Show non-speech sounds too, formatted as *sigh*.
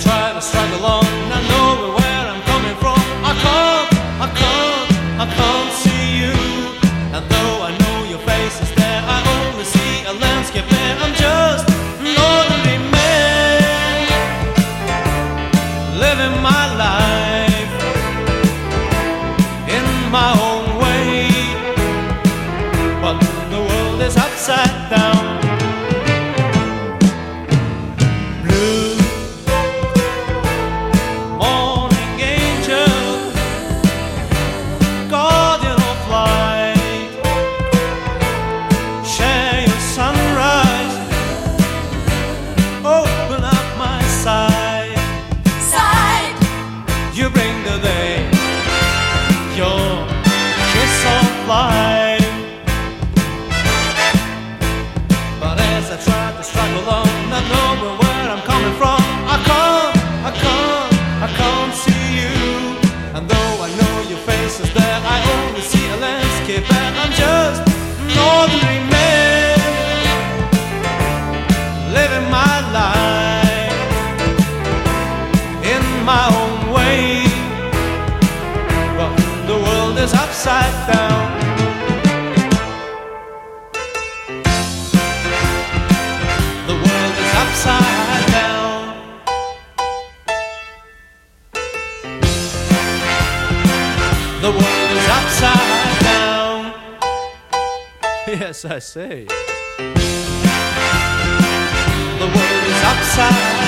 try to struggle on, I know where I'm coming from. I can't, I can't, I can't see you. And though I know your face is there, I only see a landscape there. I'm just an ordinary man, living my life in my own way. But the world is upside down. Though I know your face is there, I only see a landscape, and I'm just an ordinary man, living my life in my own way. But the world is upside down. *laughs* The world is upside down. Yes, I say. The world is upside